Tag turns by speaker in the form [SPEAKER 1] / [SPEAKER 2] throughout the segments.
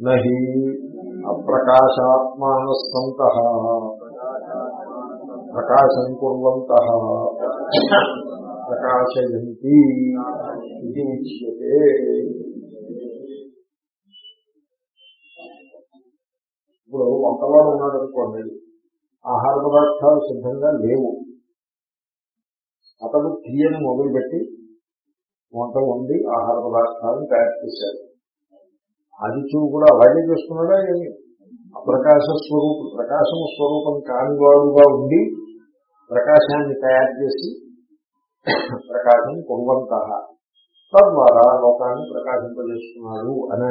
[SPEAKER 1] నహి అప్రకాశాత్మాన సంత ప్రకాశం కుర్వంత ప్రకాశయంతి ఇది ఉచ్యతే ఇప్పుడు వంటవాడు ఉన్నాడు అనుకోండి ఆహార పదార్థాలు సిద్ధంగా లేవు. అతడు తీయని మొదలుపెట్టి వంట వండి ఆహార పదార్థాలను తయారు చేశాడు. ఆదిత్యుడు కూడా అలాగే చేస్తున్నాడా ఏమి? అప్రకాశ స్వరూపం ప్రకాశం స్వరూపం కానివాడుగా ఉండి ప్రకాశాన్ని తయారు చేసి ప్రకాశం కొన్వంత. తద్వారా లోకాన్ని ప్రకాశింపజేస్తున్నాడు అనే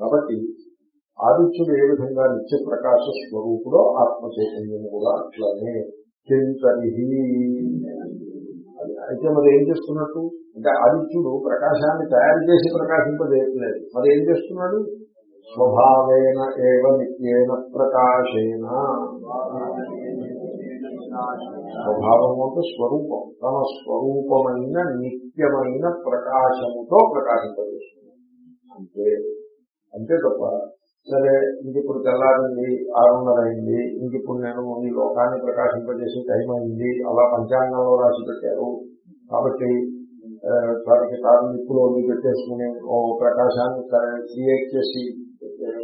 [SPEAKER 1] కాబట్టి ఆదిత్యుడు ఏ విధంగా నిత్య ప్రకాశ స్వరూపుడో ఆత్మచైతన్యం కూడా అట్లనే చింతరిహి అయితే మరి ఏం చేస్తున్నట్టు? అంటే ఆదిత్యుడు ప్రకాశాన్ని తయారు చేసి ప్రకాశింపజేయట్లేదు. మరి ఏం చేస్తున్నాడు? స్వభావేన ఏవ నిత్యేన ప్రకాశేన. స్వభావం అంటే స్వరూపం. తన స్వరూపమైన నిత్యమైన ప్రకాశముతో ప్రకాశింపజేస్తుంది అంతే. అంతే తప్ప సరే ఇంక ఇప్పుడు తెల్లారింది ఆరున్నర అయింది ఇంక ఇప్పుడు నేను ఈ లోకాన్ని ప్రకాశింపజేసే టైం అయింది అలా పంచాంగంలో రాసి పెట్టారు. కాబట్టి వారికి తాను నిప్పులు అవి పెట్టేసుకుని ఓ ప్రకాశాన్ని క్రియేట్ చేసి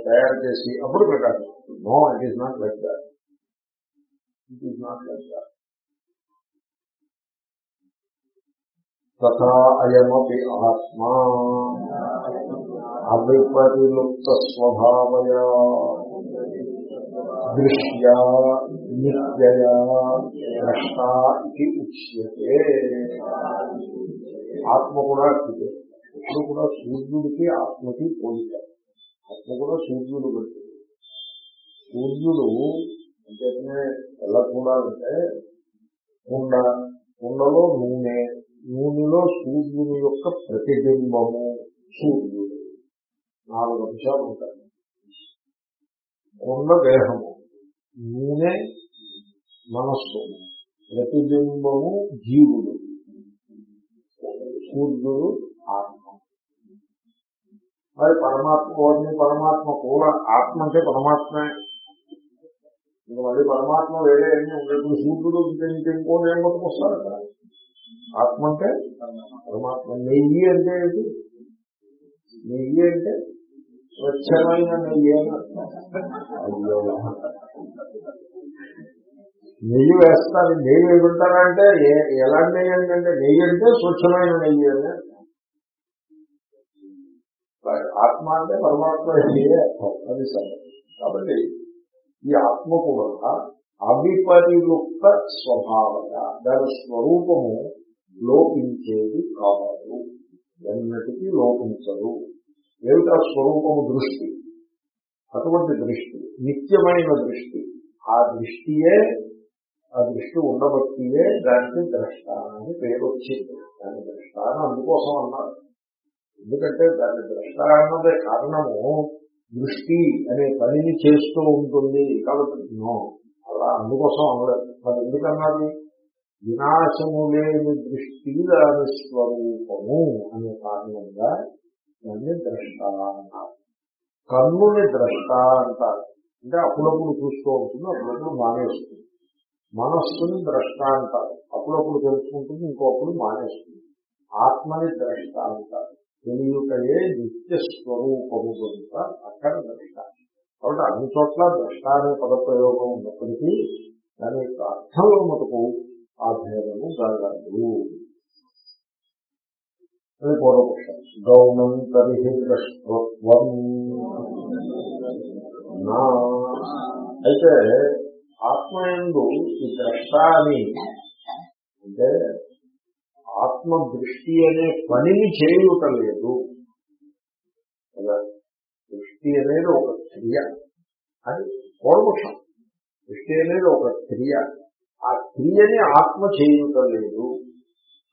[SPEAKER 1] తయారు చేసి అప్పుడు ప్రకాశిస్తుంది. No it is not like that. It is not like that. తథా అయమపి ఆత్మా. అవిపరిలుప్త స్వభావయా దృశ్యా నిత్యయా ద్రష్టా ఇది ఉచ్యతే ఆత్మ కూడా అట్టిదే ఇప్పుడు కూడా సూర్యుడికి ఆత్మకి పోలిక। ఆత్మ కూడా సూర్యుడు పెట్టింది సూర్యుడు అంటేనే ఎలా చూడాలంటే కుండ కుండలో నూనె। నూనెలో సూర్యుని యొక్క ప్రతిబింబము సూర్యుడు. నాలుగు అంశాలు ఉంటాయి. ఉన్న దేహము. నూనె మనస్సు. ప్రతిబింబము జీవుడు. సూర్యుడు ఆత్మ. మరి పరమాత్మ కోరిని పరమాత్మ కూడా ఆత్మ అంటే పరమాత్మే. ఇంకా మళ్ళీ పరమాత్మ వేరే అన్ని ఉండేప్పుడు సూర్యుడు ఇంకా ఇంకో ఏం వస్తారు అక్కడ ఆత్మ అంటే పరమాత్మ. నెయ్యి అంటే ఏంటి? నెయ్యి అంటే స్వచ్ఛమైన నెయ్యి అని నెయ్యి వేస్తారు అంటే ఎలాంటి నెయ్యి అంటే నెయ్యి అంటే స్వచ్ఛమైన నెయ్యి అని. ఆత్మ అంటే పరమాత్మ అది సరే. కాబట్టి ఈ ఆత్మ కూడా అవిపరిలుప్త స్వభావత దాని స్వరూపము లోపించేది కాదు. ఎన్నటికీ లోపించదు. ఏమిటా స్వరూపము దృష్టి? అటువంటి దృష్టి నిత్యమైన దృష్టి. ఆ దృష్టియే ఆ దృష్టి ఉండబట్టియే దానికి ద్రష్ట అని పేరు వచ్చింది దాని ద్రష్ట అని అందుకోసం అన్నారు. ఎందుకంటే దాని ద్రష్ట అన్నదే కారణము దృష్టి అనే పనిని చేస్తూ ఉంటుంది. కాబట్టి నో అలా అందుకోసం అనలేదు. మరి ఎందుకన్నది? వినాశము లేని దృష్టి దాని స్వరూపము అనే కారణంగా దాన్ని ద్రష్ట అంటారు. కర్ణుని ద్రష్ట అంటారు. అంటే అప్పుడప్పుడు చూస్తూ ఉంటుంది అప్పుడప్పుడు మానేస్తుంది. మనస్సుని ద్రష్ట అంటారు. అప్పుడప్పుడు తెలుసుకుంటుంది ఇంకొప్పుడు మానేస్తుంది. ఆత్మని ద్రష్ట అంటారు. తెలియటయే నిత్య స్వరూపము కనుక అక్కడ ద్రష్ట. కాబట్టి అన్ని చోట్ల ద్రష్ట అనే పదప్రయోగం ఉన్నప్పటికీ దాని యొక్క అర్థంలో మటుకు ఆ భేదము జరగదు. పూర్వపక్షం గౌణం తరిహి ద్రష్టత్వం నా అయితే ఆత్మయందు ఈ ద్రష్ట అని అంటే ఆత్మ దృష్టి అనే పనిని చేయుట లేదు. కదా? దృష్టి అనేది ఒక క్రియ. అది పూర్వపక్షం దృష్టి అనేది ఒక క్రియ. ఆ క్రియని ఆత్మ చేయుట లేదు.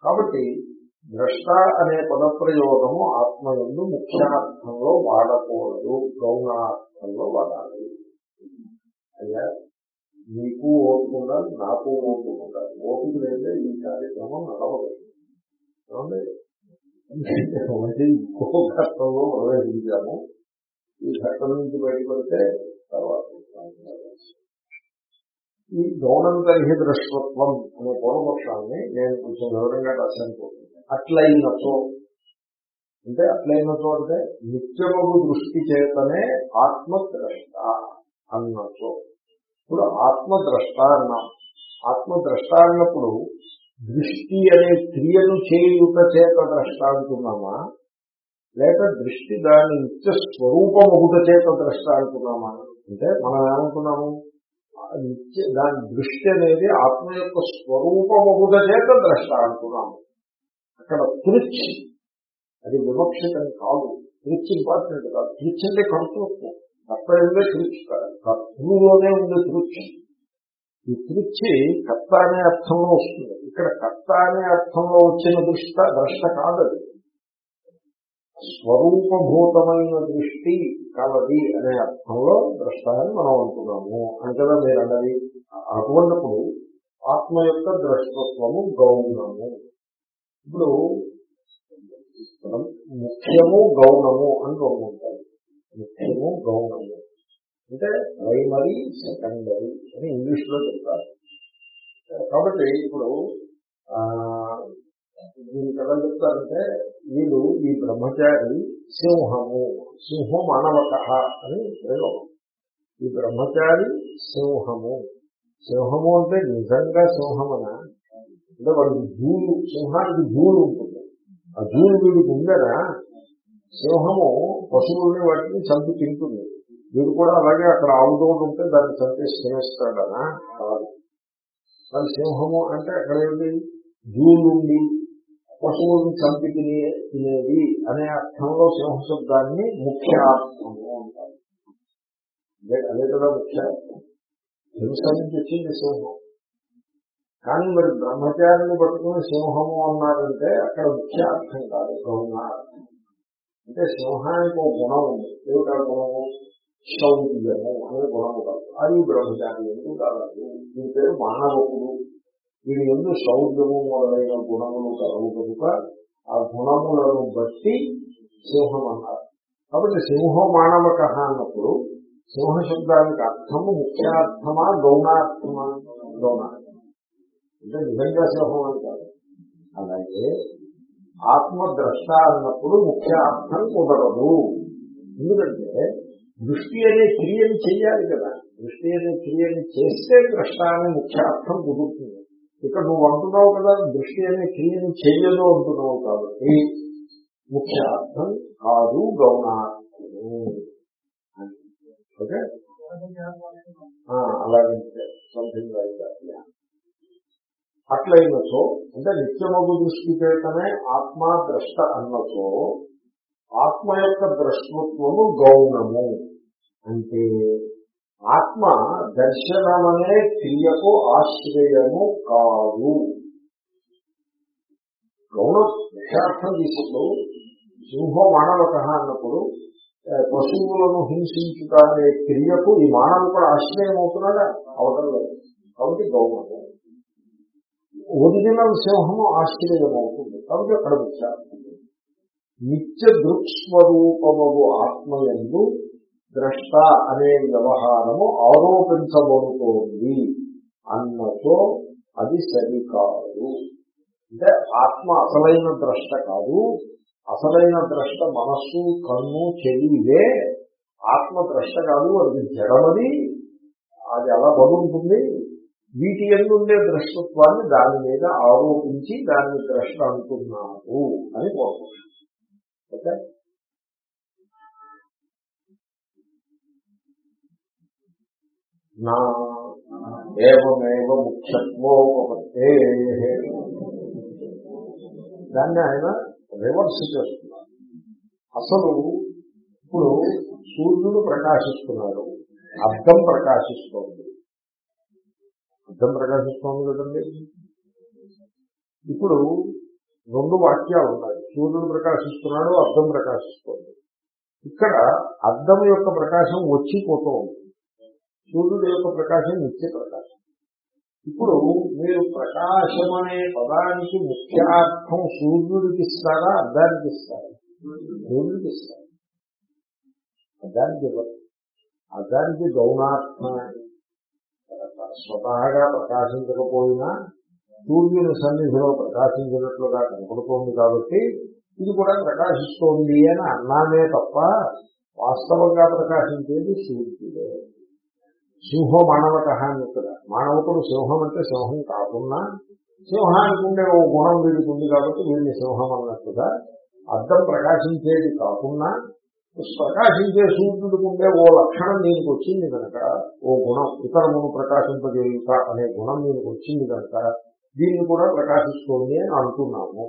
[SPEAKER 1] కాబట్టి ద్రష్ట అనే పదప్రయోగము ఆత్మ ఎందు ముఖ్యార్థంలో వాడకూడదు గౌణార్థంలో వాడాలి. అయ్యా నీకు ఓపిక ఉండాలి నాకు ఓపిక ఉండాలి. ఓపిక లేదా ఈ కార్యక్రమం నడవదు. ఇంకో ఘట్టంలో ప్రవేశించాము. ఈ ఘట్టం నుంచి బయటపడితే తర్వాత ఈ గౌణంతర్హి దృష్టత్వం అనే పూర్వపక్షాన్ని నేను కొంచెం వివరంగా రాశాను. అట్లయినచో అంటే అట్లయినతో అంటే నిత్యము దృష్టి చేతనే ఆత్మద్రష్ట అన్నచో ఇప్పుడు ఆత్మద్రష్ట అన్నాం. ఆత్మద్రష్ట అన్నప్పుడు దృష్టి అనే క్రియను చేయుట చేత ద్రష్ట అంటున్నామా? లేక దృష్టి దాని నిత్య స్వరూపముగుట చేత ద్రష్ట అంటున్నామా? అంటే మనం ఏమంటున్నాము నిత్య దాని దృష్టి అనేది ఆత్మ యొక్క స్వరూపముగుట చేత ద్రష్ట అంటున్నాము. అక్కడ తృచ్చి అది వివక్షితం కాదు. తృచ్చి ఇంపార్టెంట్ కాదు. తృచ్చి అంటే కర్తృత్వం అక్కడ ఉండే తృచ్చి కాదు కర్తృలోనే ఉండే తృచ్చి ఈ తృచ్చి కర్త అనే అర్థంలో వస్తుంది. ఇక్కడ కర్త అనే అర్థంలో వచ్చిన దృష్ట ద్రష్ట కాదది స్వరూపభూతమైన దృష్టి కలది అనే అర్థంలో ద్రష్ట అని మనం అనుకున్నాము అని మీరు అన్నది అటువంటిప్పుడు ఆత్మ యొక్క ద్రష్టత్వము గౌరవము. ఇప్పుడు ముఖ్యము గౌణము అని రెండు ఉంటాయి. ముఖ్యము గౌణము. అంటే ప్రైమరీ సెకండరీ అని ఇంగ్లీష్లో చెప్తారు. కాబట్టి ఇప్పుడు దీనికి ఎలా చెప్తారంటే వీళ్ళు ఈ బ్రహ్మచారి సింహము. సింహం అనవక అని ప్రయోగం. ఈ బ్రహ్మచారి సింహము. సింహము అంటే నిజంగా సింహమన? అంటే వాడికి జూలు సింహానికి జూలు ఉంటుంది. ఆ జూలు వీడికి ఉందనా సింహము పశువుల్ని వాటిని చంపి తింటుంది. వీడు కూడా అలాగే అక్కడ ఆవుతోడు ఉంటే దాన్ని చంపేసి తినేస్తాడనా? కాదు. సింహము అంటే అక్కడ ఏంటి జూలుండి పశువులను చంపి తినే తినేది అనే అర్థంలో సింహశబ్దాన్ని ముఖ్య అర్థము అంటారు. అదే కదా ముఖ్య హింస నుంచి వచ్చింది సింహం. కానీ మరి బ్రహ్మచారిని పట్టుకుని సింహము అన్నారంటే అక్కడ ముఖ్య అర్థం కాదు గౌణ అర్థం. అంటే సింహానికి ఒక గుణం ఉంది. ఏమిటా గుణము? శౌర్యము అనే గుణము కాదు. అది బ్రహ్మచారి ఎందుకు కాదు దీని పేరు మానవకుడు. వీడి ఎందు శౌర్యము మొదలైన గుణములు కలవు కనుక ఆ గుణములను బట్టి సింహం అన్నారు. కాబట్టి సింహం మానవక అన్నప్పుడు సింహ శబ్దానికి అర్థము ముఖ్యార్థమా గౌణార్థమా? గౌణార్థం. అంటే నిజంగా సింహం అని కాదు. అలాగే ఆత్మద్రష్ట అన్నప్పుడు ముఖ్య అర్థం కుదరదు. ఎందుకంటే దృష్టి అనే క్రియని చెయ్యాలి కదా. దృష్టి అనే క్రియని చేస్తే ద్రష్ట అనే ముఖ్య అర్థం కుదురుతుంది. ఇక్కడ నువ్వు అంటున్నావు కదా దృష్టి అనే క్రియను చెయ్యదు అంటున్నావు కాబట్టి ముఖ్య అర్థం కాదు గౌణార్థము. ఓకే? అలాగే. సంథింగ్ అట్లయినచో అంటే నిత్యమగు దృష్టి చేతనే ఆత్మ ద్రష్ట అన్నచో ఆత్మ యొక్క ద్రష్టత్వము గౌణము. అంటే ఆత్మ దర్శనమనే క్రియకు ఆశ్రయము కాదు. గౌణ విషార్థం తీసుకుంటూ సింహ మానవక అన్నప్పుడు పశువులను హింసించుట అనే క్రియకు ఈ మానవుడు కూడా ఆశ్రయం అవుతున్నాడా అవడం లేదు కాబట్టి గౌరవం ఒరిజినల్ సింహము ఆశ్చర్యమవుతుంది. కాబట్టి అక్కడ విచారం నిత్య దృక్స్వరూపము ఆత్మయందు ద్రష్ట అనే వ్యవహారము ఆరోపించబడుతోంది అన్నతో అది సరికాదు. అంటే ఆత్మ అసలైన ద్రష్ట కాదు అసలైన ద్రష్ట మనస్సు కన్ను చెవి ఆత్మ ద్రష్ట కాదు అది జడమది. అది ఎలా బదులుతుంది వీటి ఎందుండే ద్రష్టత్వాన్ని దాని మీద ఆరోపించి దాన్ని ద్రష్ట అంటున్నారు అని కోరుకుంటున్నాను. ఓకే? నా ఏమేవ ముఖ్యత్వోపత్తే దాన్ని ఆయన రివర్స్ చేస్తున్నారు. అసలు ఇప్పుడు సూర్యుడు ప్రకాశిస్తున్నాడు అర్థం ప్రకాశిస్తోంది. అర్థం ప్రకాశిస్తోంది కదండి. ఇప్పుడు రెండు వాక్యాలు ఉన్నాయి. సూర్యుడు ప్రకాశిస్తున్నాడు అర్థం ప్రకాశిస్తోంది. ఇక్కడ అర్థం యొక్క ప్రకాశం వచ్చిపోతూ ఉంది. సూర్యుడు యొక్క ప్రకాశం నిత్య ప్రకాశం. ఇప్పుడు మీరు ప్రకాశం అనే పదానికి ముఖ్యార్థం సూర్యుడికి ఇస్తారా అర్థానికి ఇస్తారా? సూర్యుడికి ఇస్తారు. అర్థానికి ఇవ్వరు. అర్థానికి గౌణార్థం స్వతహాగా ప్రకాశించకపోయినా సూర్యుని సన్నిధిలో ప్రకాశించినట్లుగా కనపడుతోంది కాబట్టి ఇది కూడా ప్రకాశిస్తోంది అని అన్నామే తప్ప వాస్తవంగా ప్రకాశించేది సూర్యుడే. సింహం మానవక అని ఇక్కడ. మానవకుడు సింహం అంటే సింహం కాకుండా సింహానికి ఉండే ఓ గుణం వీడికి ఉంది కాబట్టి వీడిని సింహం అన్నట్టుగా అర్థం ప్రకాశించేది కాకుండా ప్రకాశించే సూర్యుడికి ఉండే ఓ లక్షణం దీనికి వచ్చింది కనుక ఓ గుణం ఇతరమును ప్రకాశింపజేయుట అనే గుణం దీనికి వచ్చింది కనుక దీన్ని కూడా ప్రకాశిస్తోంది అని అంటున్నాము.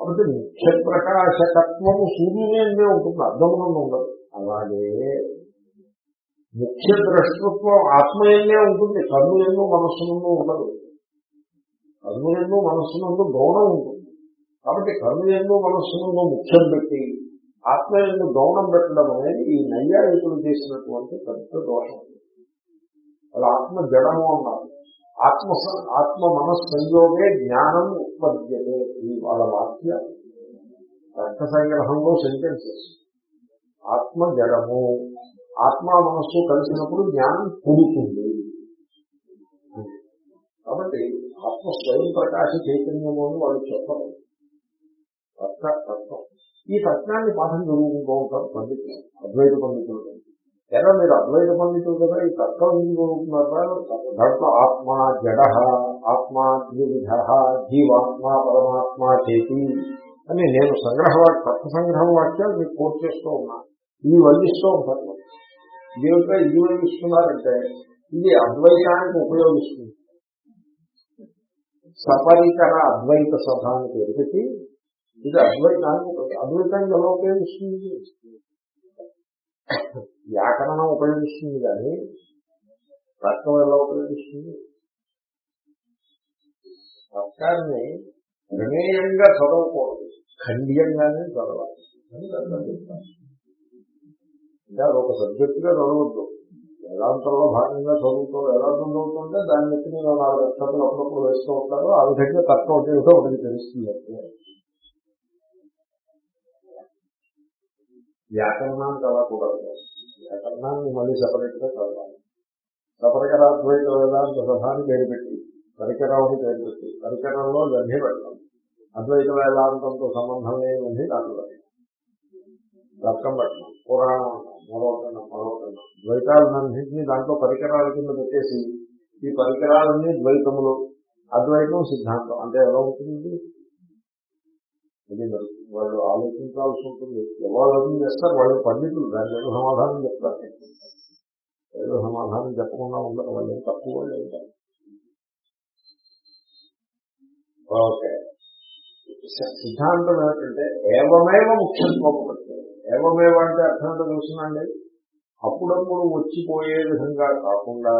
[SPEAKER 1] కాబట్టి ముఖ్య ప్రకాశకత్వము సూర్యుడే ఉంటుంది అర్థమునందు ఉండదు. అలాగే ముఖ్య ద్రష్టత్వం ఆత్మయంగా ఉంటుంది కన్ను ఎన్నో మనస్సునందు ఉండదు. కన్ను ఎన్నో మనస్సునందు గౌరవం ఉంటుంది. కాబట్టి కన్ను ఎన్నో మనస్సునందు ముఖ్యం పెట్టి ఆత్మ ఎందు గౌనం పెట్టడం అనేది ఈ నైయాయికులు చేసినటువంటి పెద్ద దోషం. వాళ్ళ ఆత్మ జడము అన్నారు. ఆత్మ ఆత్మ మనస్సంయోగే జ్ఞానం ఉత్పద్యతే ఈ వాళ్ళ వాక్య అర్థ సంగ్రహంలో సెంటెన్సెస్. ఆత్మ జడము ఆత్మ మనస్సు కలిసినప్పుడు జ్ఞానం పుడుతుంది. కాబట్టి ఆత్మ స్వయం ప్రకాశ చైతన్యము అని వాళ్ళు చెప్పరు. తర్క తత్వం ఈ తత్వాన్ని పాఠం చదువుకుంటూ ఉంటారు పండితులు అద్వైత పండితులు ఎలా మీరు అద్వైత పండితులు కదా? ఈ తత్వం ఎందుకు చదువుకున్నారు దాంట్లో ఆత్మ జడ ఆత్మ ద్విధ జీవాత్మ పరమాత్మ చేతి అని నేను సంగ్రహ తర్క సంగ్రహం వాక్యాలు మీకు కోర్టు చేస్తూ ఉన్నా. ఇవి వల్లిస్తూ ఉంటారు. ఇదేమిటో ఇది వల్లిస్తున్నారంటే ఇది అద్వైతానికి ఉపయోగిస్తుంది. సపరికర అద్వైత సభ అని పేరు పెట్టి ఇది అద్వైతానికి అద్వైతానికి ఎలా ఉపయోగిస్తుంది? వ్యాకరణం ఉపయోగిస్తుంది కానీ తర్కం ఎలా ఉపయోగిస్తుంది? తర్కాన్ని ప్రమేయంగా చదవకూడదు. ఖండ్యంగానే చదవాలి. ఇంకా ఒక సబ్జెక్టుగా చదవద్దు. వేదాంతంలో భాగంగా చదువుతూ వేదాంతం చదువుతుంటే దాన్ని బట్టి మీరు నాలుగు అక్షరాలు అప్పుడప్పుడు వేస్తూ ఉంటారు. ఆ విధంగా తర్కం ఉపయోగం ఒకటి తెలుస్తుంది. వ్యాకరణానికి అలా కూడా వ్యాకరణాన్ని మళ్ళీ సపరేట్గా చదవాలి సపరికరాద్వైత వేదాంత సభాన్ని పేరు పెట్టి పరికరాన్ని పేరు పెట్టి పరికరంలో ఇవన్నీ పెట్టాలి అద్వైత వేదాంతంతో సంబంధం లేనివన్నీ దాంట్లో రక్తం పెట్టడం పురాణం మరొకటం మరొకటం ద్వైతాలన్నింటినీ దాంట్లో పరికరాల కింద పెట్టేసి ఈ పరికరాలన్నీ ద్వైతములు అద్వైతం సిద్ధాంతం అంటే ఎలా ఉంటుంది ఇది వాళ్ళు ఆలోచించాల్సి ఉంటుంది. ఎవరు అర్థం చేస్తారు? వాళ్ళు పండితులు. దాని ఏదో సమాధానం చెప్తారు. ఏదో సమాధానం చెప్పకుండా ఉండరు. వాళ్ళు తక్కువ వాళ్ళు ఉంటారు ఓకే. సిద్ధాంతం ఏంటంటే ఏవమేవ ముఖ్యత్వం ఏవమేవ అంటే అర్థం ఏంటో తెలుసునండి అప్పుడప్పుడు వచ్చిపోయే విధంగా కాకుండా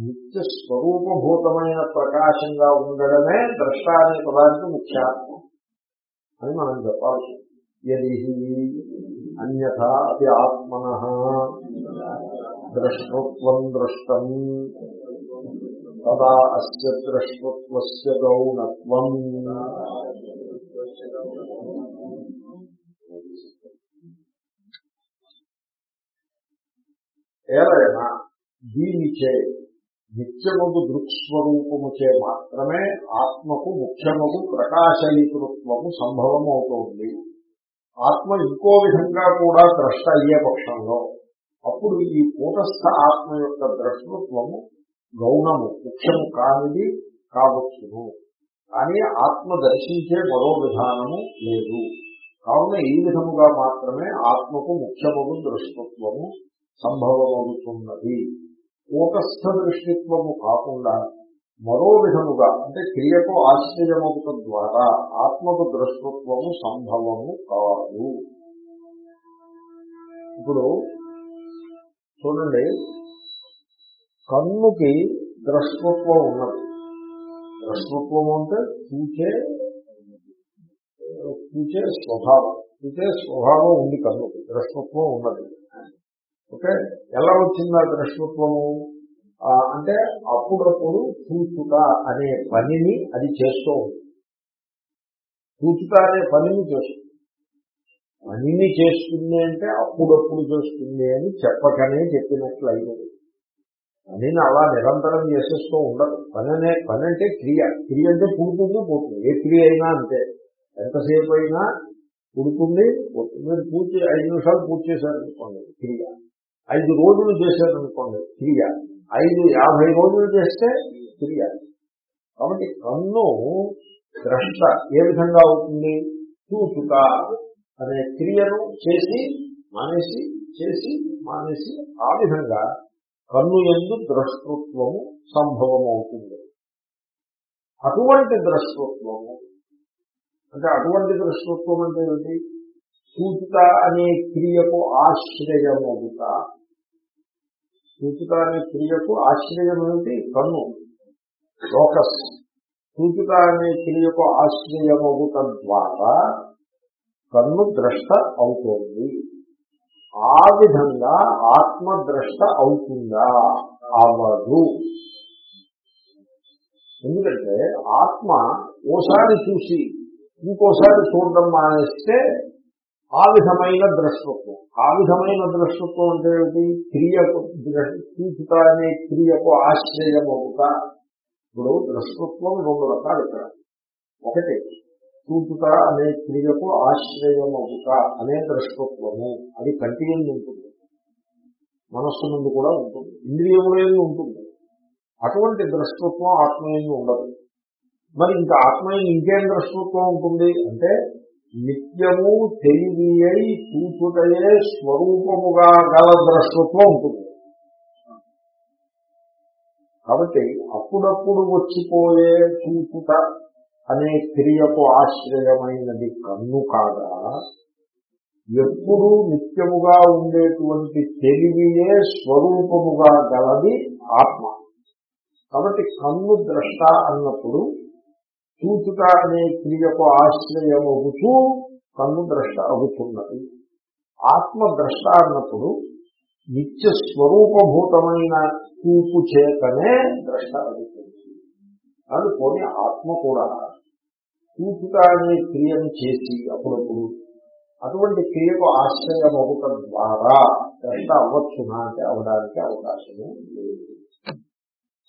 [SPEAKER 1] నిత్య స్వరూపభూతమైన ప్రకాశంగా ఉండడమే ద్రష్ట అనే పదానికి ముఖ్యాత్మం. అని మనం చెప్పాల్సి ఎది అన్యథా అతి ఆత్మన ద్రష్టృత్వం దృష్టం తదా అస్య ద్రష్టృత్వస్య గౌణత్వం. ఏదైనా దీనిచే నిత్యముగు దృక్స్వరూపముచే మాత్రమే ఆత్మకు ముఖ్యముగు సంభవం అవుతుంది ఆత్మ ఇంకో విధంగా కూడా ద్రష్ట అయ్యే పక్షంలో అప్పుడు ఈ కూటస్థ ఆత్మ యొక్క ద్రష్టత్వము గౌణము ముఖ్యము కానిది కావచ్చును. కానీ ఆత్మ దర్శించే మరో విధానము లేదు. కావున ఈ విధముగా మాత్రమే ఆత్మకు ముఖ్యముగు దృష్టత్వము సంభవమవుతున్నది. కూటస్థ దృష్టిత్వము కాకుండా మరో విధముగా అంటే క్రియకు ఆశ్చర్యమవుట ద్వారా ఆత్మకు దృష్టత్వము సంభవము కాదు. ఇప్పుడు చూడండి కన్నుకి ద్రష్టత్వం ఉన్నది. ద్రష్టత్వం అంటే చూచే చూచే స్వభావం చూచే స్వభావం ఉంది కన్నుకి ద్రష్టత్వం ఉన్నది. ఓకే? ఎలా వచ్చింది ఆ ద్రష్టత్వము? అంటే అప్పుడప్పుడు చూచుట అనే పనిని అది చేస్తూ ఉంది. చూచుట అనే పనిని చేస్తుంది పనిని చేస్తుంది అంటే అప్పుడప్పుడు చేస్తుంది అని చెప్పకనే చెప్పినట్లు అయినది. పనిని అలా నిరంతరం చేసేస్తూ ఉండదు. పని అనే పని అంటే క్రియ. క్రియ అంటే పుడుతుంది పోతుంది. ఏ క్రియ అయినా అంతే. ఎంతసేపు అయినా పుడుతుంది పోతుంది. మీరు పూర్తి ఐదు నిమిషాలు పూర్తి చేశారనుకోండి క్రియ. ఐదు రోజులు చేశారనుకోండి క్రియ ఐదు యాభై రోజులు చేస్తే క్రియ కాబట్టి కన్ను ద్రష్ట ఏ విధంగా అవుతుంది? చూచుక అనే క్రియను చేసి మానేసి చేసి మానేసి ఆ విధంగా కన్ను ఎందు ద్రష్టృత్వము సంభవమవుతుంది. అటువంటి ద్రష్టృత్వము అంటే అటువంటి ద్రష్టృత్వం అంటే ఏమిటి? సూచిత అనే క్రియకు ఆశ్రయమవుతా సూచితాన్ని క్రియకు ఆశ్రయం ఏమిటి కన్ను. లోకస్. సూచితాన్ని క్రియకు ఆశ్రయమవుట ద్వారా కన్ను ద్రష్ట అవుతోంది. ఆ విధంగా ఆత్మద్రష్ట అవుతుందా? అవదు. ఎందుకంటే ఆత్మ ఓసారి చూసి ఇంకోసారి చూడడం మానేస్తే ఆ విధమైన ద్రష్టత్వం. ఆ విధమైన ద్రష్టత్వం అంటే ఏమిటి? క్రియకు సూచిత అనే క్రియకు ఆశ్రయమవుతా. ఇప్పుడు ద్రష్టత్వం రెండు రకాలు ఇక్కడ. ఒకటి సూచిత అనే క్రియకు ఆశ్రయమవుట అనే ద్రష్టత్వము. అది కంటిన్యూ ఉంటుంది. మనస్సు నుండి కూడా ఉంటుంది. ఇంద్రియములందు ఉంటుంది. అటువంటి ద్రష్టత్వం ఆత్మయంగా ఉండదు. మరి ఇంకా ఆత్మయం ఇంకేం ద్రష్టత్వం ఉంటుంది? అంటే నిత్యము తెలివి అయి చూచుటయే స్వరూపముగా గల ద్రష్టత్వం ఉంటుంది. కాబట్టి అప్పుడప్పుడు వచ్చిపోయే చూచుట అనే క్రియకు ఆశ్రయమైనది కన్ను కాగా ఎప్పుడూ నిత్యముగా ఉండేటువంటి తెలివియే స్వరూపముగా గలది ఆత్మ. కాబట్టి కన్ను ద్రష్ట అన్నప్పుడు చూచుట అనే క్రియకు ఆశ్రయమగుతూ కన్ను ద్రష్ట అవుతున్నది ఆత్మ ద్రష్ట అన్నప్పుడు నిత్య స్వరూపభూతమైన చూపు చేతనే ద్రష్ట అవుతుంది అది పోనీ ఆత్మ కూడా చూచుట అనే క్రియను చేసి అప్పుడప్పుడు అటువంటి క్రియకు ఆశ్రయం ద్వారా ద్రష్ట అవ్వచ్చునా అంటే అవడానికి అవకాశము లేదు.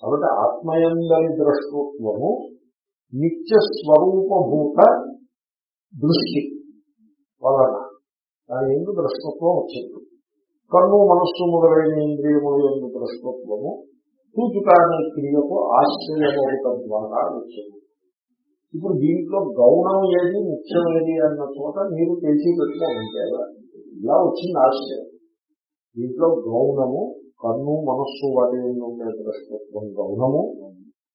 [SPEAKER 1] కాబట్టి ఆత్మయందరి ద్రష్టత్వము నిత్య స్వరూపభూత దృష్టి వలన. దాని ఎందుకు ద్రష్టత్వం వచ్చింది. కన్ను మనస్సు మొదలైన ఇంద్రియముల ఎందు ద్రష్టత్వము సూచిక క్రియకు ఆశ్రయమవుట ద్వారా వచ్చింది. ఇప్పుడు దీంట్లో గౌణం ఏది ముఖ్యమైనది ఏది అన్న చోట మీరు తెలిసి పెట్టుకోండి. ఇలా వచ్చింది ఆశ్చర్యం. దీంట్లో గౌణము కన్ను మనస్సు వాటి ఉండే ద్రష్టత్వం గౌణము.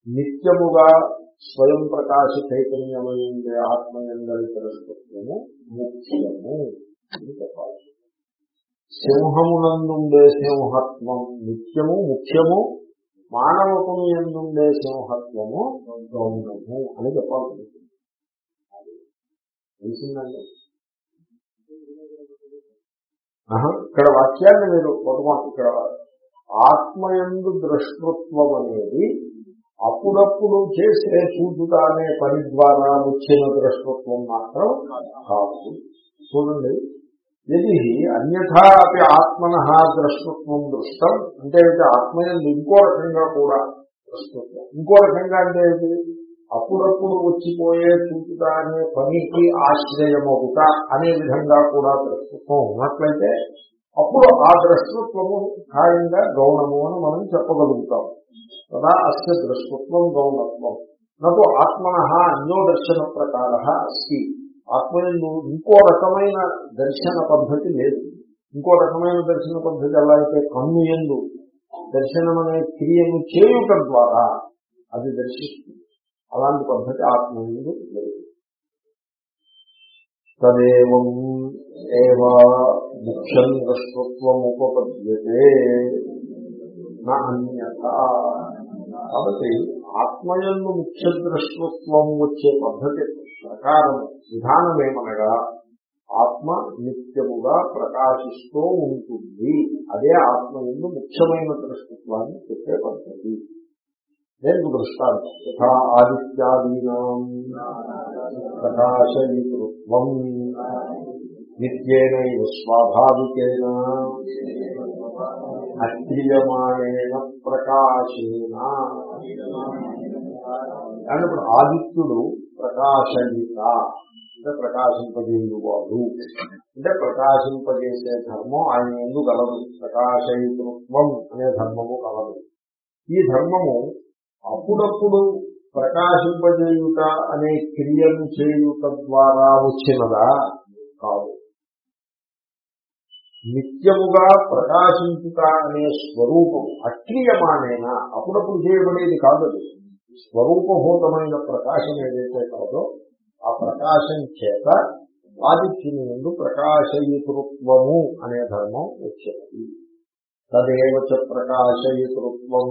[SPEAKER 1] నిత్యముగా స్వయం ప్రకాశ చైతన్యమైందే ఆత్మ ఆత్మయందరి ద్రష్టత్వము ముఖ్యము అని చెప్పాలి. సింహమునందుండే సింహత్వం నిత్యము ముఖ్యము. మానవకుని ఎందుండే సింహత్వము గౌణము అని చెప్పాలి తెలిసిందండి? ఆహా, ఇక్కడ వాక్యాన్ని మీరు పొరపాటు ఇక్కడ ఆత్మయందు ద్రష్టృత్వం అనేది అప్పుడప్పుడు చేసే చూచుట అనే పని ద్వారా వచ్చిన ద్రష్టత్వం మాత్రం కాదు. చూడండి ఇది అన్యథా అపి ఆత్మన ద్రష్టత్వం దృష్టం అంటే ఏంటి ఆత్మయందు ఇంకో రకంగా కూడా ద్రష్టత్వం. ఇంకో రకంగా అంటే ఏంటి అప్పుడప్పుడు వచ్చిపోయే చూచుట అనే పనికి ఆశ్రయమవుట అనే విధంగా కూడా ద్రష్టత్వం ఉన్నట్లయితే అప్పుడు ఆ ద్రష్టత్వము ఖాయంగా గౌణము అని మనం చెప్పగలుగుతాం కదా అస్య ద్రష్టత్వం గౌణత్వం. నాకు ఆత్మన అన్యో దర్శన ప్రకార అస్తి. ఆత్మయందు ఇంకో రకమైన దర్శన పద్ధతి లేదు. ఇంకో రకమైన దర్శన పద్ధతి ఎలా అయితే కన్ను ఎందు దర్శనం అనే క్రియను చేయుట ద్వారా అది దర్శిస్తుంది. అలాంటి పద్ధతి ఆత్మయందు లేదు. తదేవం ఏవ ముఖ్యం ద్రష్టత్వముపపద్యతే. నా అన్యత కాబట్టి ఆత్మయందు ముఖ్య ద్రష్టత్వం వచ్చే పద్ధతి ప్రకారం విధానం ఏమనగా ఆత్మ నిత్యముగా ప్రకాశిస్తూ ఉంటుంది. అదే ఆత్మ ఎందు ముఖ్యమైన దృష్టిత్వాన్ని చెప్పే పద్ధతి. దేనికి దృష్టాంతం? యథా ఆదిత్యాదీనా ప్రకాశయతృత్వం. నిత్యేన స్వాభావికేన. అక్రియమాణేన ప్రకాశేన. కానీ ఇప్పుడు ఆదిత్యుడు ప్రకాశయిత అంటే ప్రకాశింపజేయువాడు. అంటే ప్రకాశింపజేసే ధర్మం ఆయన ఎందు గలదు ప్రకాశయుతృత్వం అనే ధర్మము కలదు. ఈ ధర్మము అప్పుడప్పుడు ప్రకాశింపజేయుట అనే క్రియను చేయుట ద్వారా వచ్చినదా? కాదు. నిత్యముగా ప్రకాశించుట అనే స్వరూపం అక్రియమానైనా అప్పుడప్పుడు చేయబడేది కాదు స్వరూపభూతమైన ప్రకాశం ఏదైతే కాదో ఆ ప్రకాశం చేత ఆదిత్యుని ముందు ప్రకాశయతృత్వము అనే ధర్మం వచ్చినది. తదేవచ ప్రకాశయతృత్వం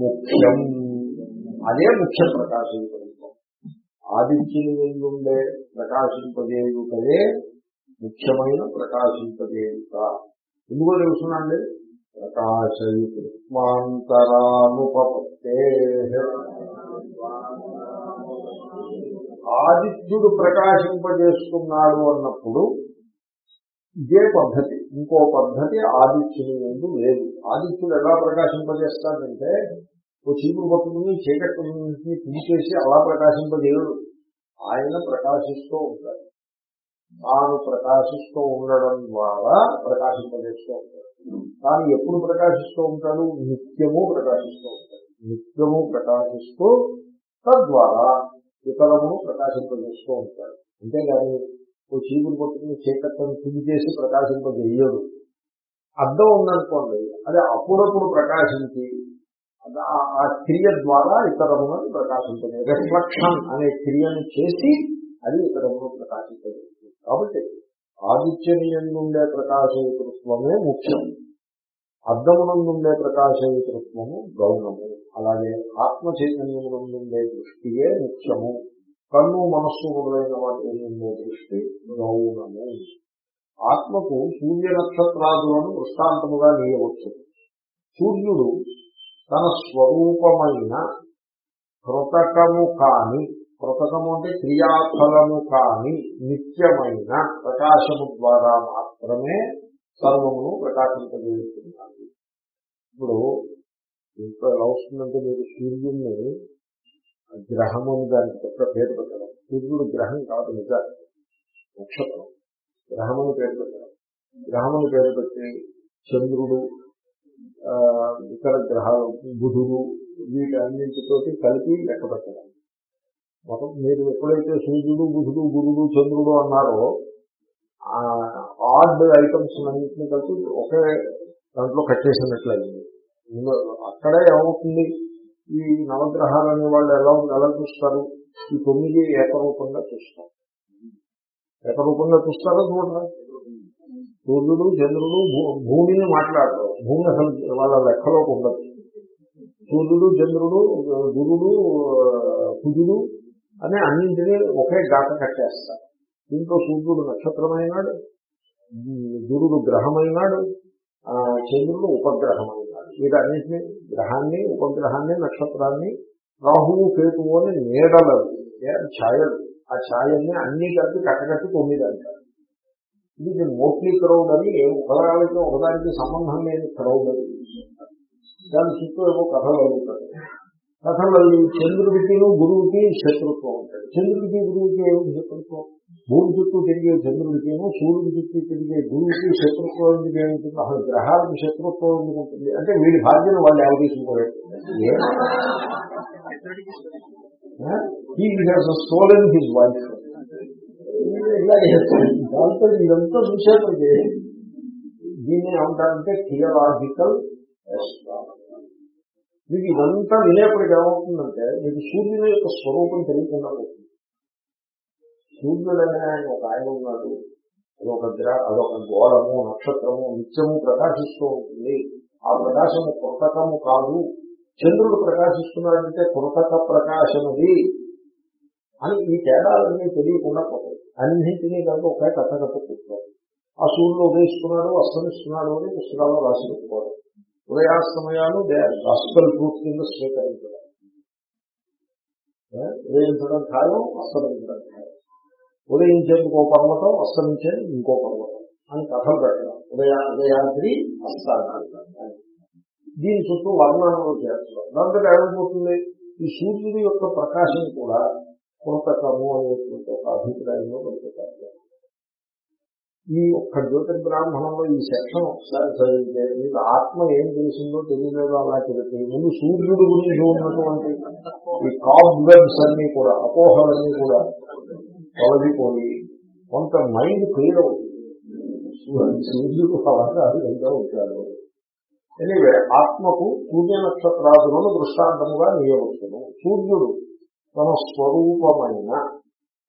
[SPEAKER 1] ముఖ్యం. అదే ముఖ్య ప్రకాశయతృత్వం. ఆదిత్యుని ముందుండే ప్రకాశింపజేయుటయే ముఖ్యమైన ప్రకాశింపజేయుట. ఎందుకో తెలుసునండి ప్రకాశయితృత్వాంతరానుపత్తే ఆదిత్యుడు ప్రకాశింపజేస్తున్నాడు అన్నప్పుడు ఇదే పద్ధతి. ఇంకో పద్ధతి ఆదిత్యుని ముందు లేదు. ఆదిత్యుడు ఎలా ప్రకాశింపజేస్తాడంటే ఓ చీపురు పట్టుకుని చీకటి నుంచి తీసేసి అలా ప్రకాశింపజేయడు. ఆయన ప్రకాశిస్తూ ఉంటాడు. తాను ప్రకాశిస్తూ ఉండడం ద్వారా ప్రకాశింపజేస్తూ ఉంటాడు. తాను ఎప్పుడు ప్రకాశిస్తూ ఉంటాడు? నిత్యము ప్రకాశిస్తూ ఉంటాడు. నిత్యము ప్రకాశిస్తూ తద్వారా ఇతరమును ప్రకాశింపజేస్తూ ఉంటాడు. అంతేగాని ఓ చీపురు పట్టుకుని చీకట్లను తిరిగి చేసి ప్రకాశింపజేయడు. అర్థం ఉందనుకోండి అది అప్పుడప్పుడు ప్రకాశించి ఆ క్రియ ద్వారా ఇతరములను ప్రకాశించలేదు రిఫ్లెక్షన్ అనే క్రియను చేసి అది ఇతరమును ప్రకాశించలేదు కాబట్టి ఆదిత్యనీయందుండే ప్రకాశయతృత్వమే ముఖ్యం. అర్థమునందుండే ప్రకాశయతృత్వము గౌణము అలాగే ఆత్మ చైతన్యమునందుండే దృష్టియే ముఖ్యము. కన్ను మనస్సు మొదలైన వాటి ఉండే దృష్టి గౌణము ఆత్మకు సూర్య నక్షత్రాదులను దృష్టాంతముగా నీయవచ్చు. సూర్యుడు తన స్వరూపమైన కృతకము కాని కృతకము అంటే క్రియాఫలము కాని నిత్యమైన ప్రకాశము ద్వారా మాత్రమే సర్వమును ప్రకాశింపజేస్తున్నారు. ఇప్పుడు ఇంట్లో ఎలా వస్తుందంటే మీరు సూర్యుడిని గ్రహము అని దానికి కొత్త పేరు పెట్టడం. సూర్యుడు గ్రహం కాదు నిజానికి నక్షత్రం. గ్రహముని పేరు పెట్టడం. గ్రహముని పేరు పెట్టి చంద్రుడు ఇతర గ్రహాలు బుధుడు వీటన్నింటితోటి కలిపి లెక్క పెట్టడం. మీరు ఎప్పుడైతే సూర్యుడు బుధుడు గురుడు చంద్రుడు అన్నారో ఆర్డ్ ఐటమ్స్ అన్నింటినీ కలిసి ఒకే దాంట్లో కట్టేసినట్లయింది అక్కడే ఏమవుతుంది? ఈ నవగ్రహాలు అనే వాళ్ళు ఎలా ఎలా చూస్తారు? ఈ తొమ్మిది ఏకరూపంగా చూస్తారు. ఏకరూపంగా చూస్తారో చూడరా సూర్యుడు చంద్రుడు భూమిని మాట్లాడరు. భూమి అసలు వాళ్ళ లెక్కలోకి ఉండదు. సూర్యుడు చంద్రుడు గురుడు కుజుడు అని అన్నింటినీ ఒకే గాట కట్టేస్తారు దీంట్లో సూర్యుడు నక్షత్రమైనాడు గురుడు గ్రహమైనాడు చంద్రుడు ఉపగ్రహమైనాడు. వీటన్నింటినీ గ్రహాన్ని ఉపగ్రహాన్ని నక్షత్రాన్ని రాహువు కేతువు అని నీడలు ఛాయలు ఆ ఛాయల్ని అన్ని కలిపి కట్టకట్టి తొమ్మిది అంటారు ఇది మోట్లీ క్రౌడ్ అని ఒకదానికి ఒకదానికి సంబంధం లేని క్రౌడ్ అని దాని చుట్టూ ఏవో కథలు అడుగుతారు. కథలలో చంద్రుడికి గురువుకి శత్రుత్వం ఉంటాడు చంద్రుడికి గురువుకి ఏమిటి శత్రుత్వం? భూమి చుట్టూ తిరిగే చంద్రుడికేమో సూర్యుడి చుట్టూ తిరిగే గురువుకి శత్రుత్వం ఎందుకు ఏముంటుంది అసలు గ్రహాలకు శత్రుత్వం ఎందుకు ఉంటుంది? అంటే వీడి భాగ్యం వాళ్ళు ఎవరు తీసుకోలేదు? స్టోలెన్ హిజ్ వైఫ్ దాంతో ఇదంతా చూసేప్పటికీ దీన్ని ఏమంటారంటే థియలాజికల్ మీకు ఇదంతా వినేప్పటికి ఏమవుతుందంటే మీకు సూర్యుని యొక్క స్వరూపం తెలియకుండా పోతుంది. సూర్యుడు అనే ఆయన ఒక ఆయన ఉన్నాడు. అదొక గ్ర అదొక గోళము నక్షత్రము నిత్యము ప్రకాశిస్తూ ఉంటుంది. ఆ ప్రకాశము కృతకము కాదు. చంద్రుడు ప్రకాశిస్తున్నాడంటే కృతక ప్రకాశమది అని ఈ తేడాలన్నీ తెలియకుండా పోతాయి. అన్నింటినీ కనుక ఒకే కథ కథ కూర్చోవాలి ఆ సూర్యుడు ఉదయిస్తున్నాడు అస్తమిస్తున్నాడు అని పుస్తకాల్లో రాసి పెట్టుకోవడం ఉదయాస్తమయాలు గాస్పల్ ట్రూత్ కింద స్వీకరించడం ఉదయించడం ఖాయం అస్తమించడం ఖాయం. ఉదయించేందుకు ఒక పర్వతం అస్తమించేది ఇంకో పర్వతం అని కథలు పెట్టడం ఉదయ ఉదయాద్రి అస్తానాలు దీని చుట్టూ వర్ణనలు చేస్తారు. దాంతో ఏమైపోతుంది? ఈ సూర్యుడి యొక్క ప్రకాశం కూడా కృతకము అనేటువంటి ఒక అభిప్రాయంలో పడిపోతారు ఈ ఒక్క జ్యోతి బ్రాహ్మణంలో ఈ సెక్షన్ ఒకసారి చదివితే మీకు ఆత్మ ఏం తెలిసిందో తెలియలేదో అలా చెబితే ముందు సూర్యుడు గురించి ఉన్నటువంటి ఈ కాబ్వెబ్స్ అన్ని కూడా అపోహలన్నీ కూడా తొలగిపోయి కొంత మైండ్ క్లియర్ అవుతుంది. సూర్యుడు అలాగే అధికంగా ఉంటాడు. ఎనివే ఆత్మకు సూర్య నక్షత్రాదులను దృష్టాంతముగా నియమించను. సూర్యుడు తన స్వరూపమైన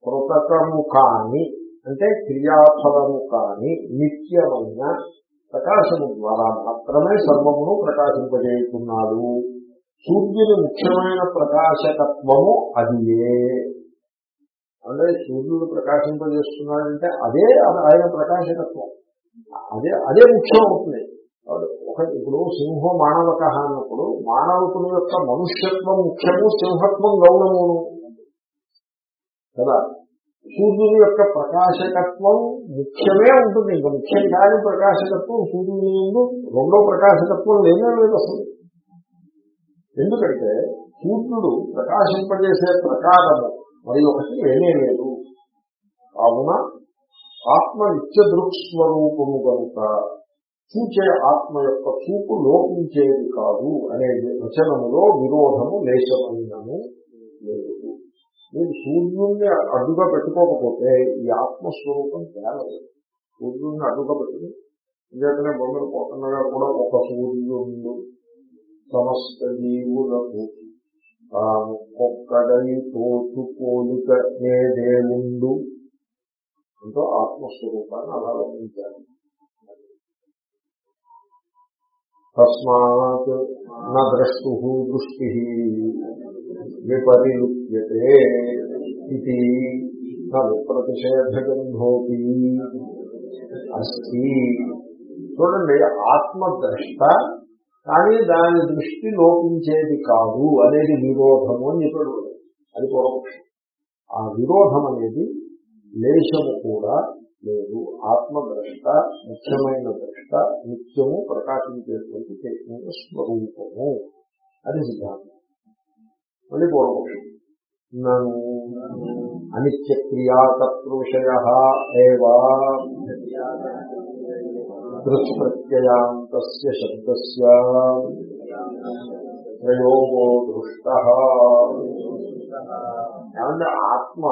[SPEAKER 1] కృతకము కాని అంటే క్రియాఫలము కాని నిత్యమైన ప్రకాశము ద్వారా మాత్రమే సర్వమును ప్రకాశింపజేస్తున్నాడు సూర్యుని ముఖ్యమైన ప్రకాశకత్వము అదియే. అంటే సూర్యుడు ప్రకాశింపజేస్తున్నాడంటే అదే ఆయన ప్రకాశకత్వం. అదే అదే ముఖ్యం అవుతుంది ఒక ఇప్పుడు సింహం మానవక అన్నప్పుడు మానవకుని యొక్క మనుష్యత్వం ముఖ్యము సింహత్వం గౌరవమును. కదా? సూర్యుని యొక్క ప్రకాశకత్వం ముఖ్యమే ఉంటుంది. ఇంకా ముఖ్యం కాని ప్రకాశకత్వం సూర్యుని ముందు రెండో ప్రకాశకత్వం లేనే లేదు అసలు. ఎందుకంటే సూర్యుడు ప్రకాశింపజేసే ప్రకారము మరి ఒకటి లేనే లేదు. కావున ఆత్మ నిత్య దృక్స్వరూపము కనుక చూచే ఆత్మ యొక్క చూపు లోపించేది కాదు అనే వచనములో విరోధము లేచమైనను లేదు. మీరు సూర్యుడిని అడ్డుగా పెట్టుకోకపోతే ఈ ఆత్మస్వరూపం తేలదు సూర్యుడిని అడ్డుగా పెట్టుకుని ఇంకేతనే బొమ్మలు పోతున్నగా కూడా ఒక సూర్యుడు సమస్త జీవులకు తాను ఒక్కడై తోచు పోలిక ఏ అంటూ ఆత్మస్వరూపాన్ని అలా వర్ణించారు. తస్మాత్ నా ద్రష్టు దృష్టి విపరిలుప్యతే ఇది ప్రతిషేధగంధోపి అస్తి. చూడండి ఆత్మద్రష్ట కానీ దాని దృష్టి లోపించేది కాదు అనేది విరోధము అని చెప్పాడు. అది పూర్వపక్షం ఆ విరోధం అనేది లేశము కూడా లేదు. ఆత్మద్రష్ట ముఖ్యమైన ద్రష్ట నిత్యము ప్రకాశించేటువంటి చైతన్య స్వరూపము. అది సిద్ధాంతం మళ్ళీ పూర్వపక్షం. నను అనిత్యక్రియాకర్తృషయ దృష్ప్రత్యయాంత శబ్ద ప్రయోగో దృష్ట ఏమంటే ఆత్మ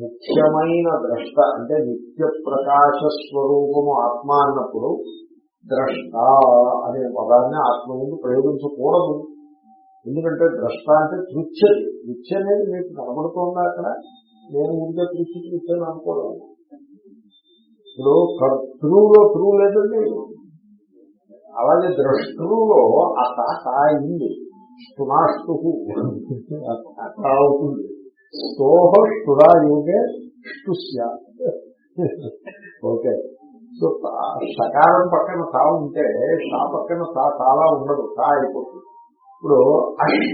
[SPEAKER 1] ముఖ్యమైన ద్రష్ట అంటే నిత్య ప్రకాశ స్వరూపము ఆత్మ అన్నప్పుడు ద్రష్ట అనే పదాన్ని ఆత్మ ముందు ప్రయోగించకూడదు. ఎందుకంటే ద్రష్ట అంటే తృచ్ఛది తృచ్ఛ అనేది మీకు కనబడుతుందా అక్కడ. నేను ముందే తృచ్చి తృచ్ఛని అనుకోవడం ఇప్పుడు కర్తృలో త్రూ లేదండి. అలాగే ద్రష్టృలో ఆ తాత అయింది స్తునాష్టు అట్లా అవుతుంది. స్తోహ స్తుడా యోగే ఓకే. సో సకారం పక్కన తా ఉంటే తా పక్కన తా తాలా ఉండదు. తా అయిపోతుంది. ఇప్పుడు అష్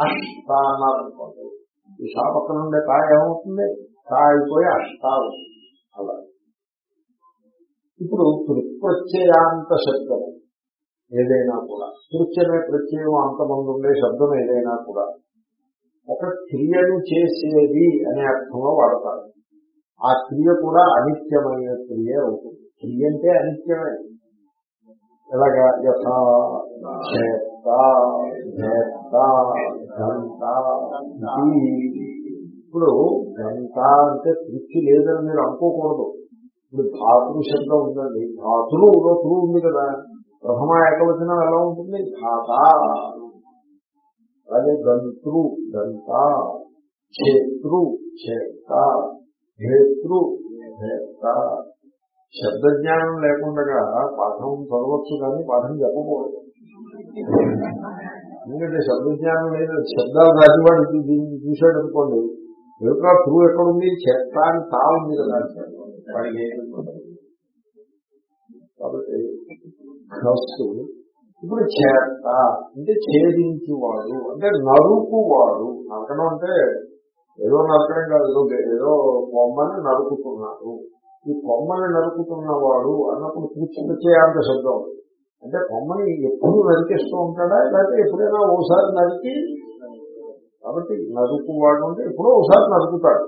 [SPEAKER 1] అష్ట అన్నారనుకోండి. ఈ షా పక్కన ఉండే తా ఏమవుతుంది? తా అయిపోయి అష్ట అవుతుంది. అలా. ఇప్పుడు ప్రత్యయాంత శబ్దం ఏదైనా కూడా. కృత్యమే ప్రత్యయం అంతమంది ఉండే శబ్దం ఏదైనా కూడా. ఒక క్రియను చేసేది అనే అర్థంలో వాడతారు. ఆ క్రియ కూడా అనిత్యమైన క్రియ అవుతుంది. క్రియ అంటే అనిత్యమే. ఎలాగా? యథా ఇప్పుడు గంట అంటే తృప్తి లేదని మీరు అనుకోకూడదు. ఇప్పుడు ధాతులు శబ్దం ఉందండి. ధాతులు ఉంది కదా. ప్రథమ ఏకవచనం ఎలా ఉంటుంది? ఘాత అలాగే గంతృ గంత క్షేత్రు క్షేత్ర భేతృ శబ్ద జ్ఞానం లేకుండా పాఠం చదవచ్చు కానీ పాఠం చెప్పకూడదు. ఎందుకంటే శబ్దజ్ఞానం లేదు. శబ్దాలు దాటివాడు దీన్ని చూశాడు అనుకోండి. ఏమిట్రా త్రూ ఎక్కడుంది? చెత్త అని తా ఉంది కదా వాడికి కాబట్టి ఫస్ట్ ఇప్పుడు చేత అంటే ఛేదించువాడు అంటే నరుకువాడు నరకడం అంటే ఏదో నరకడం కాదు ఏదో ఏదో కొమ్మని నరుకుతున్నాడు. ఈ కొమ్మని నరుకుతున్నవాడు అన్నప్పుడు పూర్తిచేయాంత శబ్దం. అంటే కొమ్మని ఎప్పుడు నరికేస్తూ ఉంటాడా లేకపోతే ఎప్పుడైనా ఓసారి నరికి? కాబట్టి నరుకువాడు అంటే ఎప్పుడో ఒకసారి నరుకుతాడు.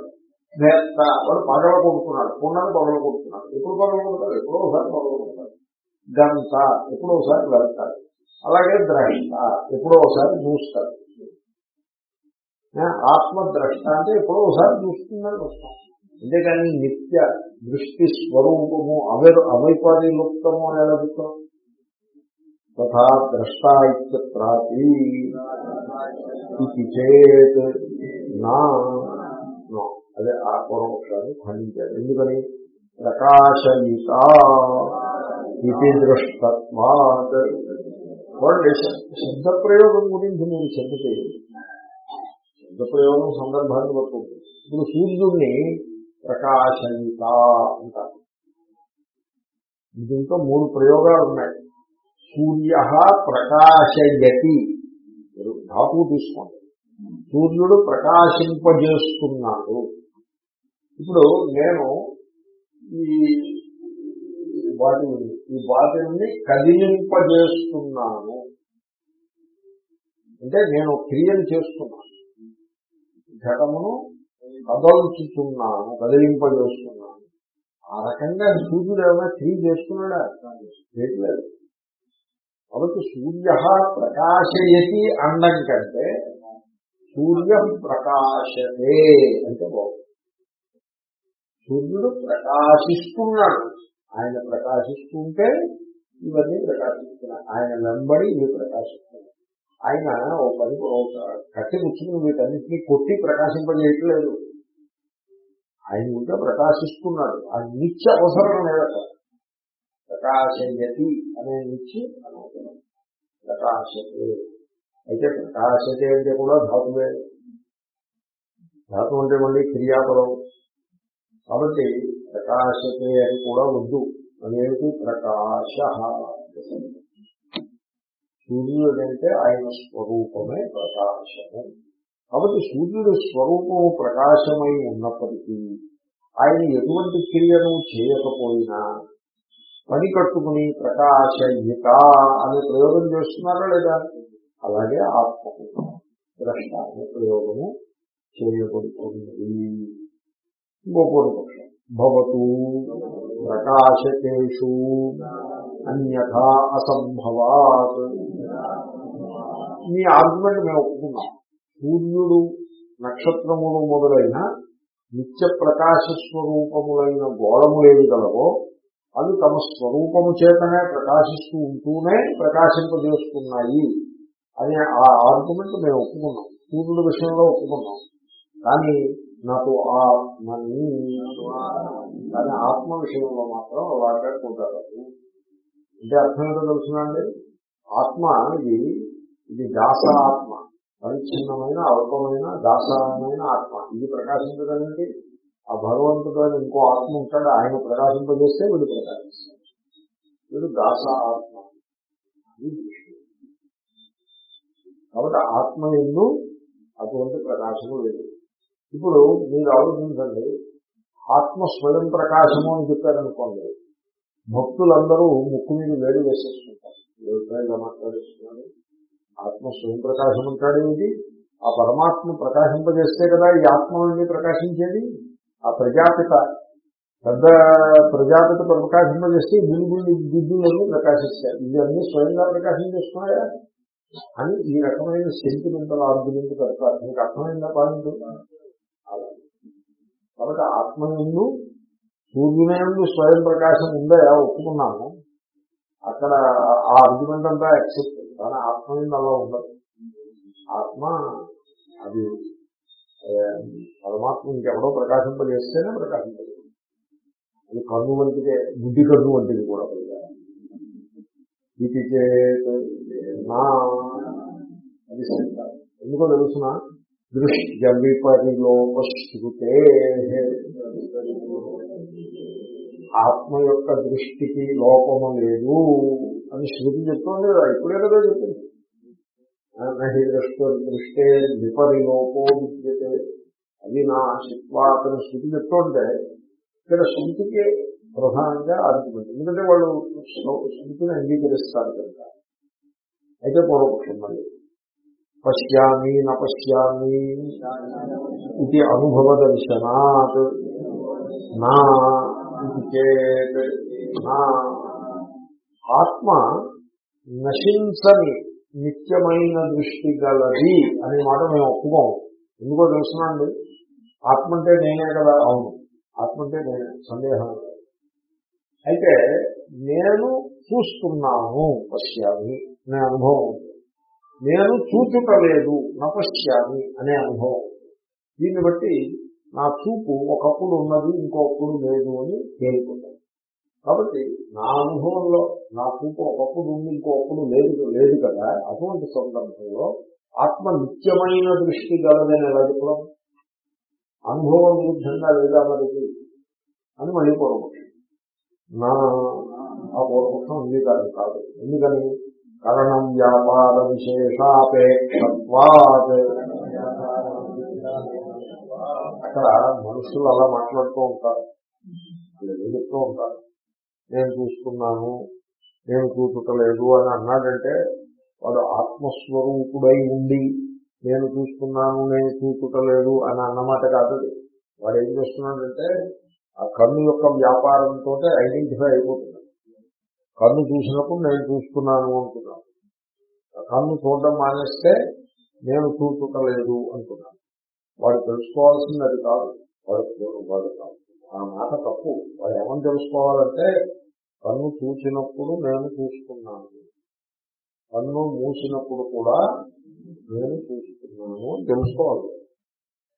[SPEAKER 1] నేత వాడు పగల కొడుతున్నాడు పున్నని పగల కొడుతున్నాడు ఎప్పుడు పగల కొడతాడు ఎప్పుడో ఒకసారి పగల కొడతాడు గంత ఎప్పుడో ఒకసారి వెళ్తాడు. అలాగే ద్రష్ట ఎప్పుడో ఒకసారి చూస్తాడు ఆత్మద్రష్ట అంటే ఎప్పుడో ఒకసారి చూస్తుందని వస్తాం అంతేకాని నిత్య దృష్టి స్వరూపము అవై అవైపరిలుప్తము అని అడుగుతాం తథా ద్రష్ట ఇత్యత్రాపి ఇది చేత్ నా అదే ఆ పూర్వపక్షాన్ని ఖండించారు ఎందుకని? ప్రకాశయిత ఇది దృష్టత్వాత్ శబ్ద ప్రయోగం గురించి నేను చెబితే శబ్ద ప్రయోగం సందర్భాన్ని పడుతుంది ఇప్పుడు సూర్యుడిని ప్రకాశంత అంటారు. దీంతో మూడు ప్రయోగాలు ఉన్నాయి. సూర్య ప్రకాశయతి. మీరు తీసుకోండి. సూర్యుడు ప్రకాశింపజేస్తున్నాడు. ఇప్పుడు నేను ఈ వాటి ఈ వాటిని కదిలింపజేస్తున్నాను. అంటే నేను క్రియలు చేస్తున్నాను. ఘటమును కదల్చుతున్నాను కదిలింపజేస్తున్నాను. ఆ రకంగా సూర్యుడు ఏమైనా క్రియ చేస్తున్నాడా? చేయట్లేదు. కాబట్టి సూర్య ప్రకాశయతి అండం కంటే సూర్య ప్రకాశతే అంటే బాగుంది. సూర్యుడు ప్రకాశిస్తున్నాడు. ఆయన ప్రకాశిస్తుంటే ఇవన్నీ ప్రకాశిస్తున్నాయి. ఆయన వెంబడి ఇవి ప్రకాశిస్తున్నాయి. ఆయన ఓ పని ఒక కట్టి కూర్చుని వీటన్నింటినీ కొట్టి ప్రకాశింపజేయట్లేదు. ఆయన ఉంటే ప్రకాశిస్తున్నాడు. ఆ నిత్య అవసరం లేదట ప్రకాశయతి అనే నిత్య అనవసరం. ప్రకాశతే. అయితే ప్రకాశతే అంటే కూడా ధాతువే. ధాతు అంటే మళ్ళీ క్రియాపదం. కాబట్టి ప్రకాశతే అని కూడా వద్దు అదేమిటి ప్రకాశ. సూర్యుడు అంటే ఆయన స్వరూపమే ప్రకాశము. కాబట్టి సూర్యుడు స్వరూపము ప్రకాశమై ఉన్నప్పటికీ ఆయన ఎటువంటి క్రియను చేయకపోయినా పని కట్టుకుని ప్రకాశయుత అనే ప్రయోగం చేస్తున్నారా లేదా? అలాగే ఆత్మకు ద్రష్ట అనే ప్రయోగము చేయబడుతుంది. ఇంకో పూర్వపక్షం భవతు ప్రకాశకేషు అన్యథా అసంభవాత్. మీ ఆర్గ్యుమెంట్ మేము ఒప్పుకున్నాం. సూర్యుడు నక్షత్రములు మొదలైన నిత్య ప్రకాశ స్వరూపములైన గోళము గోళములేవి గలవో అవి తమ స్వరూపము చేతనే ప్రకాశిస్తూ ఉంటూనే ప్రకాశింపజేస్తున్నాయి అనే ఆ ఆర్గ్యుమెంట్ మేము ఒప్పుకున్నాం. సూర్యుడి విషయంలో ఒప్పుకున్నాం. కానీ నాకు ఆత్మని కానీ ఆత్మ విషయంలో మాత్రం అలాగే కుదరదు అంటే అర్థం ఏంటో తెలుసునండి ఆత్మ ఇది ఇది దాస ఆత్మ పరిచ్ఛిన్నమైన అల్పమైన దాసమైన ఆత్మ. ఇది ప్రకాశించడానికి ఆ భగవంతుడు అని ఇంకో ఆత్మ ఉంటాడు ఆయన ప్రకాశింపజేస్తే వీడు ప్రకాశిస్తాడు. వీడు దాస ఆత్మ అది కాబట్టి ఆత్మ ఎందు అటువంటి ప్రకాశము లేదు. ఇప్పుడు మీరు ఆలోచించండి. ఆత్మ స్వయం ప్రకాశము అని చెప్పారనుకోండి. భక్తులందరూ ముక్కు మీద వేడి వేసేసుకుంటారు. ఎవరితో ఇలా మాట్లాడేస్తున్నారు? ఆత్మ స్వయం ప్రకాశం అంటాడు ఆ పరమాత్మ ప్రకాశింపజేస్తే కదా ఈ ఆత్మ ప్రకాశించేది? ఆ ప్రజాపిత పెద్ద ప్రజాపిత ప్రకాశింపజేస్తే బిల్లుగుళ్ళు దిద్దులన్నీ ప్రకాశిస్తాయి. ఇవన్నీ స్వయంగా ప్రకాశం చేస్తున్నాయా? అని ఈ రకమైన సెంటిమెంటల్ ఆర్గ్యుమెంట్ పెడతారు. మీకు అర్థమైందా పాయింట్? కాబట్టి సూర్యుని సూర్యునందు స్వయం ప్రకాశం ఉందా ఒప్పుకున్నాము? అక్కడ ఆ ఆర్గ్యుమెంట్ అంతా యాక్సెప్ట్ కానీ ఆత్మ ఆత్మయందు అలా ఉండదు. ఆత్మ అది పరమాత్మ ఇంకెవడో ప్రకాశింపజేస్తేనే ప్రకాశింపజేస్తుంది. అది కన్ను వంటిదే బుద్ధి కన్ను వంటిది కూడా. పైగా. ఇది చేత్ నా అది ఎందుకో తెలుసిన? దృష్ట్య విపరిలోపశ్రుతే ఆత్మ యొక్క దృష్టికి లోపము లేదు అని శృతి చెప్తోంది కదా ఇప్పుడే కదా చెప్పింది. నహి దృష్టి దృష్టే విపరిలోపో విద్యతే అది నా శిత్వాతని శృతి చెప్తుంటే ఇక్కడ శృతికి ప్రధానంగా ఆర్గ్యుమెంట్ ఎందుకంటే వాళ్ళు శృతిని అంగీకరిస్తారు కనుక అయితే పూర్వపక్షం మళ్ళీ. పశ్యామి నపశ్యామి ఇది అనుభవ దర్శనాత్ నా చేత్. నా. ఆత్మ నశించని నిత్యమైన దృష్టి గలది అనే మాట మేము ఒప్పుకోం ఎందుకో తెలుసునండి ఆత్మ అంటే నేనే కదా? అవును. ఆత్మ అంటే నేనే. సందేహం. అయితే నేను చూస్తున్నాను పశ్యామి నా అనుభవం. నేను చూచుట లేదు నపశ్యామి అనే అనుభవం. దీన్ని బట్టి నా చూపు ఒకప్పుడు ఉన్నది ఇంకొకప్పుడు లేదు అని తేలిపోతాను కాబట్టి నా అనుభవంలో నా చూపు ఒకప్పుడు ఉంది ఇంకొకప్పుడు లేదు లేదు కదా. అటువంటి సందర్భంలో ఆత్మ నిత్యమైన దృష్టి గలదని ఎలా చెప్పడం అనుభవం విరుద్ధంగా లేదా మరికి అని మళ్ళీ పూర్వపక్షం నా ఆ పూర్వపక్షం అంగీకారం కాదు. ఎందుకని? కరణం వ్యాపార విశేషాపేక్షత్వాత్ అక్కడ మనుషులు అలా మాట్లాడుతూ ఉంటారు. ఏదో చెప్తూ ఉంటారు. నేను చూసుకున్నాను నేను చూసుటలేదు అని అన్నాడంటే వాడు ఆత్మస్వరూపుడై ఉండి నేను చూసుకున్నాను నేను చూసుటలేదు అని అన్నమాట కాదు వాడు ఏం చేస్తున్నాడంటే ఆ కన్ను యొక్క వ్యాపారంతో ఐడెంటిఫై అయిపోతుంది కన్ను చూసినప్పుడు నేను చూస్తున్నాను అంటున్నాను. కన్ను చూడడం మానేస్తే నేను చూసుటలేదు అంటున్నాను. వాడు తెలుసుకోవాల్సింది అది కాదు. వాడు వాడు కాదు. ఆ మాట తప్పు. వాడు ఏమని తెలుసుకోవాలంటే కన్ను చూసినప్పుడు నేను చూసుకున్నాను కన్ను మూసినప్పుడు కూడా నేను చూసుకున్నాను అని తెలుసుకోవాలి.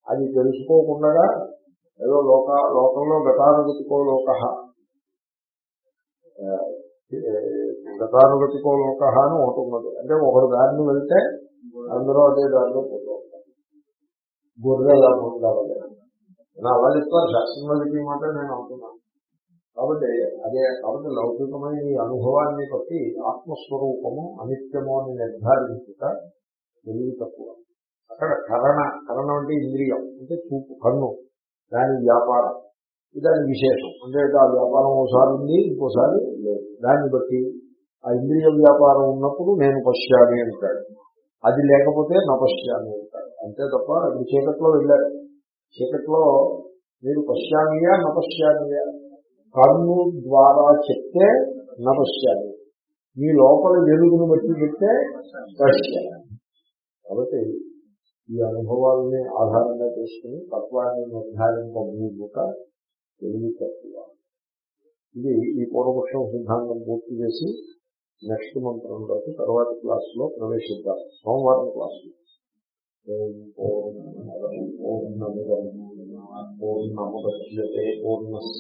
[SPEAKER 1] అది తెలుసుకోకుండా ఏదో లోక లోకంలో గతానుగతికో లోక గతానుగతికో లోక అని ఒకటి ఉన్నది అంటే ఒకరు దారిని వెళ్తే అందరూ అదే దారిలో పోతూ ఉంటారు. గొర్రెల ఉండవాలి నేను అలా చెప్తాను మాట నేను అంటున్నాను కాబట్టి అదే కాబట్టి లౌకికమైన ఈ అనుభవాన్ని బట్టి ఆత్మస్వరూపము అనిత్యము అని నిర్ధారించుట తెలివి తక్కువ. అక్కడ కరణ కరణ అంటే ఇంద్రియం అంటే చూపు కన్ను దాని వ్యాపారం. ఇదని దాని విశేషం. అంటే ఆ వ్యాపారం ఒకసారి ఉంది ఇంకోసారి లేదు. దాన్ని బట్టి ఆ ఇంద్రియ వ్యాపారం ఉన్నప్పుడు నేను పశ్యామి అంటాడు. అది లేకపోతే నపశ్యామి అంటాడు. అంతే తప్ప అది చీకట్లో వెళ్ళారు. చీకట్లో మీరు పశ్యామియా నపశ్యామియా కన్ను ద్వారా చెప్తే నపశ్యామి మీ లోపల వెలుగును బట్టి చెప్తే పశ్యామి కాబట్టి ఈ అనుభవాలని ఆధారంగా చేసుకుని తత్వాన్ని నిర్ధారింపబూక తెలివి తక్కువ. ఇది ఈ పూర్వపక్షం సిద్ధాంతం పూర్తి చేసి నెక్స్ట్ మంత్రంలోకి తర్వాత క్లాస్లో ప్రవేశిద్దాం. సోమవారం క్లాస్ ఓం పూర్ణముదం పూర్ణముద్యతే పూర్ణస్